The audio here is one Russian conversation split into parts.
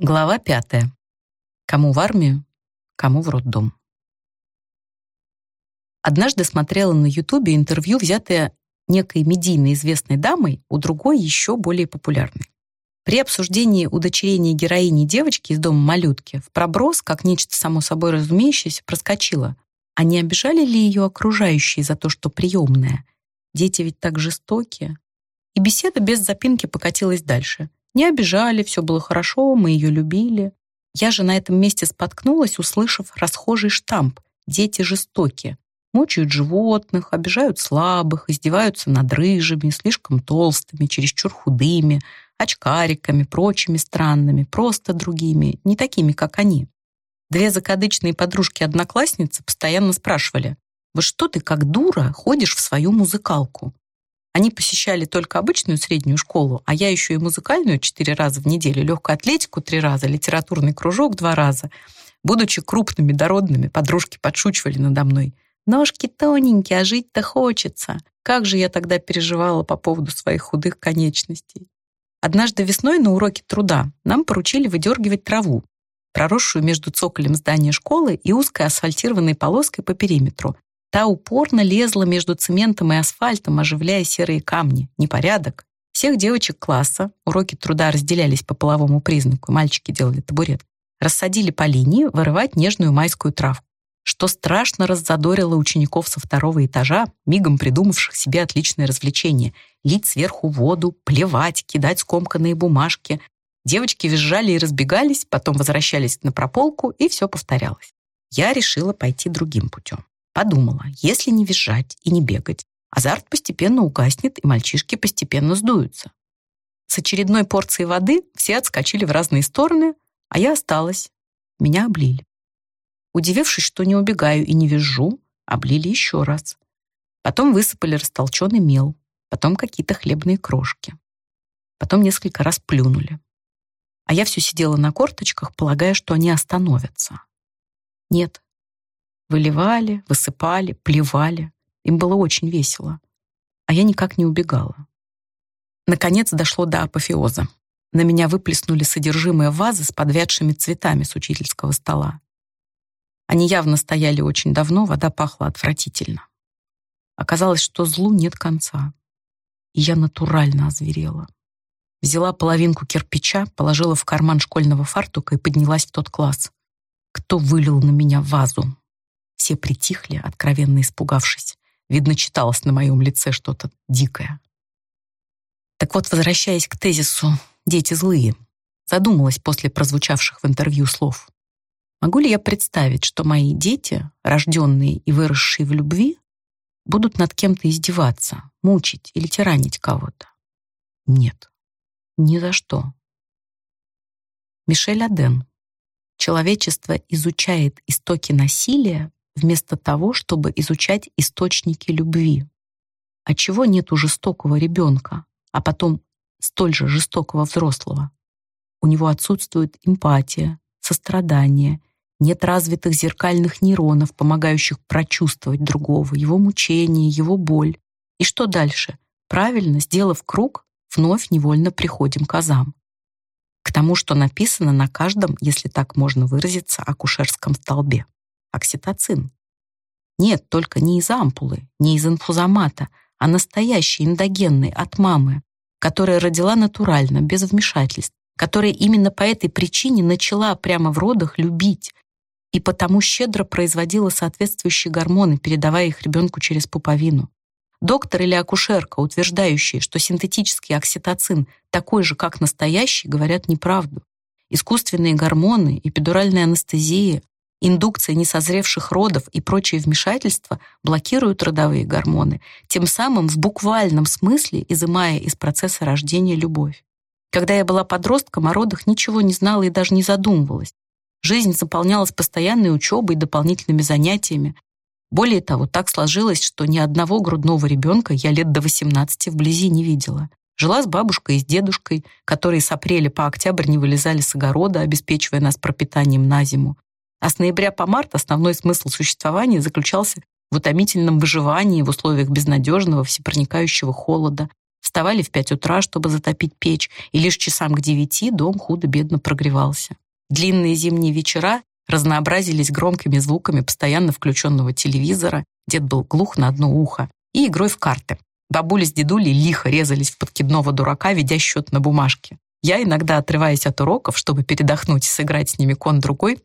Глава пятая. Кому в армию, кому в роддом. Однажды смотрела на Ютубе интервью, взятое некой медийно известной дамой у другой еще более популярной. При обсуждении удочерения героини девочки из дома малютки в проброс, как нечто само собой разумеющееся, проскочило. А не обижали ли ее окружающие за то, что приемная? Дети ведь так жестокие. И беседа без запинки покатилась дальше. Не обижали, все было хорошо, мы ее любили. Я же на этом месте споткнулась, услышав расхожий штамп «дети жестокие». Мучают животных, обижают слабых, издеваются над рыжими, слишком толстыми, чересчур худыми, очкариками, прочими странными, просто другими, не такими, как они. Две закадычные подружки-одноклассницы постоянно спрашивали, «Вот что ты, как дура, ходишь в свою музыкалку?» Они посещали только обычную среднюю школу, а я еще и музыкальную четыре раза в неделю, легкую атлетику три раза, литературный кружок два раза. Будучи крупными, дородными, подружки подшучивали надо мной. «Ножки тоненькие, а жить-то хочется». Как же я тогда переживала по поводу своих худых конечностей. Однажды весной на уроке труда нам поручили выдергивать траву, проросшую между цоколем здания школы и узкой асфальтированной полоской по периметру, Та упорно лезла между цементом и асфальтом, оживляя серые камни. Непорядок. Всех девочек класса, уроки труда разделялись по половому признаку, мальчики делали табурет, рассадили по линии вырывать нежную майскую травку, что страшно раззадорило учеников со второго этажа, мигом придумавших себе отличное развлечение — лить сверху воду, плевать, кидать скомканные бумажки. Девочки визжали и разбегались, потом возвращались на прополку, и все повторялось. Я решила пойти другим путем. Подумала, если не визжать и не бегать, азарт постепенно угаснет, и мальчишки постепенно сдуются. С очередной порцией воды все отскочили в разные стороны, а я осталась. Меня облили. Удивившись, что не убегаю и не визжу, облили еще раз. Потом высыпали растолченный мел, потом какие-то хлебные крошки. Потом несколько раз плюнули. А я все сидела на корточках, полагая, что они остановятся. Нет, Выливали, высыпали, плевали. Им было очень весело. А я никак не убегала. Наконец дошло до апофеоза. На меня выплеснули содержимое вазы с подвядшими цветами с учительского стола. Они явно стояли очень давно, вода пахла отвратительно. Оказалось, что злу нет конца. И я натурально озверела. Взяла половинку кирпича, положила в карман школьного фартука и поднялась в тот класс. Кто вылил на меня вазу? Все притихли, откровенно испугавшись. Видно, читалось на моем лице что-то дикое. Так вот, возвращаясь к тезису «дети злые», задумалась после прозвучавших в интервью слов. Могу ли я представить, что мои дети, рожденные и выросшие в любви, будут над кем-то издеваться, мучить или тиранить кого-то? Нет, ни за что. Мишель Аден. Человечество изучает истоки насилия вместо того, чтобы изучать источники любви. А чего нет у жестокого ребенка, а потом столь же жестокого взрослого? У него отсутствует эмпатия, сострадание, нет развитых зеркальных нейронов, помогающих прочувствовать другого, его мучение, его боль. И что дальше? Правильно, сделав круг, вновь невольно приходим к азам. К тому, что написано на каждом, если так можно выразиться, акушерском столбе окситоцин. Нет, только не из ампулы, не из инфузомата, а настоящий эндогенный от мамы, которая родила натурально, без вмешательств, которая именно по этой причине начала прямо в родах любить и потому щедро производила соответствующие гормоны, передавая их ребенку через пуповину. Доктор или акушерка, утверждающие, что синтетический окситоцин такой же, как настоящий, говорят неправду. Искусственные гормоны, эпидуральная анестезия, Индукция несозревших родов и прочие вмешательства блокируют родовые гормоны, тем самым в буквальном смысле изымая из процесса рождения любовь. Когда я была подростком, о родах ничего не знала и даже не задумывалась. Жизнь заполнялась постоянной учебой и дополнительными занятиями. Более того, так сложилось, что ни одного грудного ребенка я лет до 18 вблизи не видела. Жила с бабушкой и с дедушкой, которые с апреля по октябрь не вылезали с огорода, обеспечивая нас пропитанием на зиму. А с ноября по март основной смысл существования заключался в утомительном выживании в условиях безнадежного, всепроникающего холода, Вставали в пять утра, чтобы затопить печь, и лишь часам к девяти дом худо-бедно прогревался. Длинные зимние вечера разнообразились громкими звуками постоянно включенного телевизора, дед был глух на одно ухо, и игрой в карты. Бабули с дедулей лихо резались в подкидного дурака, ведя счет на бумажке. Я, иногда отрываясь от уроков, чтобы передохнуть и сыграть с ними кон другой,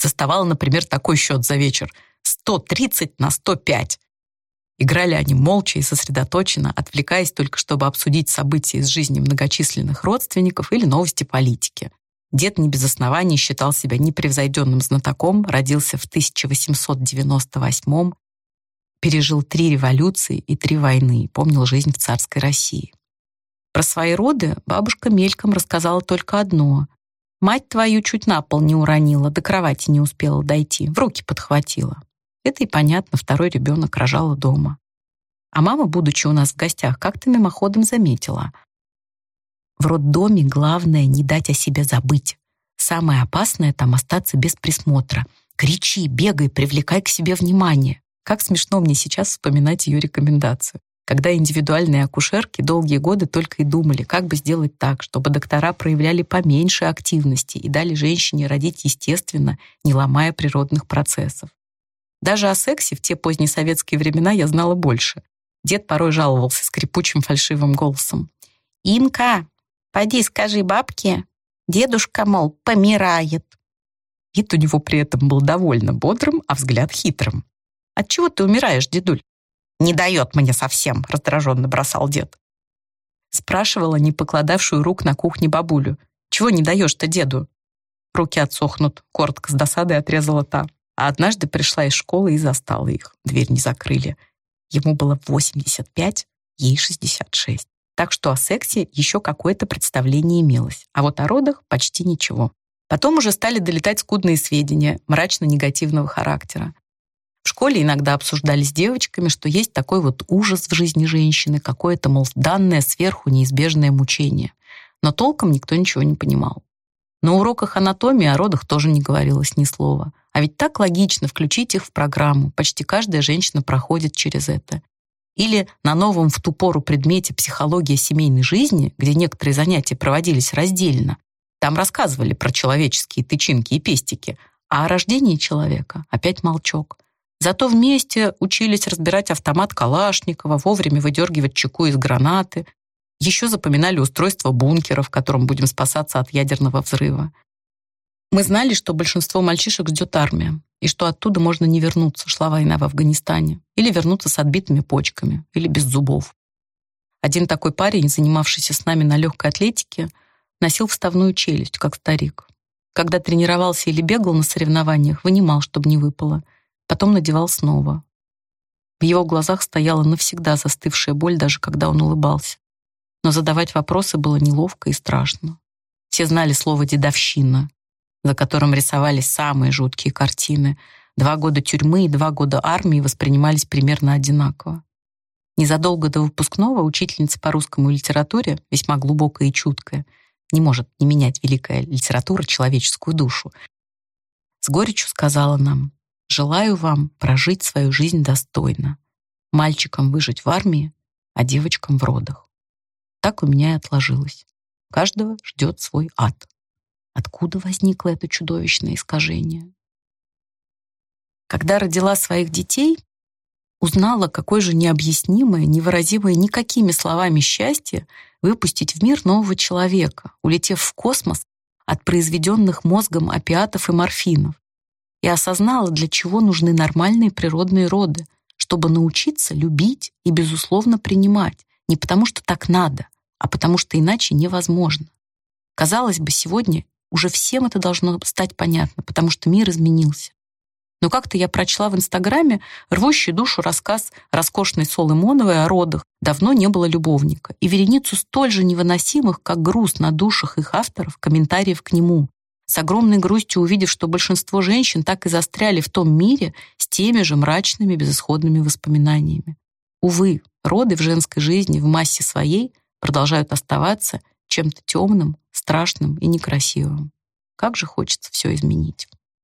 заставала, например, такой счет за вечер — 130 на 105. Играли они молча и сосредоточенно, отвлекаясь только, чтобы обсудить события из жизни многочисленных родственников или новости политики. Дед не без оснований считал себя непревзойденным знатоком, родился в 1898 пережил три революции и три войны, помнил жизнь в царской России. Про свои роды бабушка мельком рассказала только одно. Мать твою чуть на пол не уронила, до кровати не успела дойти, в руки подхватила. Это и понятно, второй ребенок рожала дома. А мама, будучи у нас в гостях, как-то мимоходом заметила. В роддоме главное не дать о себе забыть. Самое опасное там остаться без присмотра. Кричи, бегай, привлекай к себе внимание. Как смешно мне сейчас вспоминать ее рекомендацию, когда индивидуальные акушерки долгие годы только и думали, как бы сделать так, чтобы доктора проявляли поменьше активности и дали женщине родить естественно, не ломая природных процессов. Даже о сексе в те поздние советские времена я знала больше. Дед порой жаловался скрипучим фальшивым голосом. «Инка, поди скажи бабке, дедушка, мол, помирает». Вид у него при этом был довольно бодрым, а взгляд хитрым. От чего ты умираешь, дедуль? Не дает мне совсем, раздраженно бросал дед. Спрашивала не покладавшую рук на кухне бабулю. Чего не даешь-то деду? Руки отсохнут, коротко с досадой отрезала та. А однажды пришла из школы и застала их. Дверь не закрыли. Ему было 85, ей 66. Так что о сексе еще какое-то представление имелось, а вот о родах почти ничего. Потом уже стали долетать скудные сведения мрачно-негативного характера. В школе иногда обсуждали с девочками, что есть такой вот ужас в жизни женщины, какое-то, мол, данное сверху неизбежное мучение. Но толком никто ничего не понимал. На уроках анатомии о родах тоже не говорилось ни слова. А ведь так логично включить их в программу. Почти каждая женщина проходит через это. Или на новом в ту пору предмете «Психология семейной жизни», где некоторые занятия проводились раздельно, там рассказывали про человеческие тычинки и пестики, а о рождении человека опять молчок. Зато вместе учились разбирать автомат Калашникова, вовремя выдергивать чеку из гранаты. Еще запоминали устройство бункера, в котором будем спасаться от ядерного взрыва. Мы знали, что большинство мальчишек ждет армия, и что оттуда можно не вернуться, шла война в Афганистане, или вернуться с отбитыми почками, или без зубов. Один такой парень, занимавшийся с нами на легкой атлетике, носил вставную челюсть, как старик. Когда тренировался или бегал на соревнованиях, вынимал, чтобы не выпало — потом надевал снова. В его глазах стояла навсегда застывшая боль, даже когда он улыбался. Но задавать вопросы было неловко и страшно. Все знали слово «дедовщина», за которым рисовались самые жуткие картины. Два года тюрьмы и два года армии воспринимались примерно одинаково. Незадолго до выпускного учительница по русскому литературе, весьма глубокая и чуткая, не может не менять великая литература человеческую душу, с горечью сказала нам, Желаю вам прожить свою жизнь достойно. Мальчикам выжить в армии, а девочкам в родах. Так у меня и отложилось. Каждого ждет свой ад. Откуда возникло это чудовищное искажение? Когда родила своих детей, узнала, какое же необъяснимое, невыразимое никакими словами счастье выпустить в мир нового человека, улетев в космос от произведенных мозгом опиатов и морфинов и осознала, для чего нужны нормальные природные роды, чтобы научиться любить и, безусловно, принимать, не потому что так надо, а потому что иначе невозможно. Казалось бы, сегодня уже всем это должно стать понятно, потому что мир изменился. Но как-то я прочла в Инстаграме рвущий душу рассказ роскошной Солы Моновой о родах «Давно не было любовника» и вереницу столь же невыносимых, как груз на душах их авторов, комментариев к нему, с огромной грустью увидев, что большинство женщин так и застряли в том мире с теми же мрачными безысходными воспоминаниями. Увы, роды в женской жизни в массе своей продолжают оставаться чем-то темным, страшным и некрасивым. Как же хочется все изменить.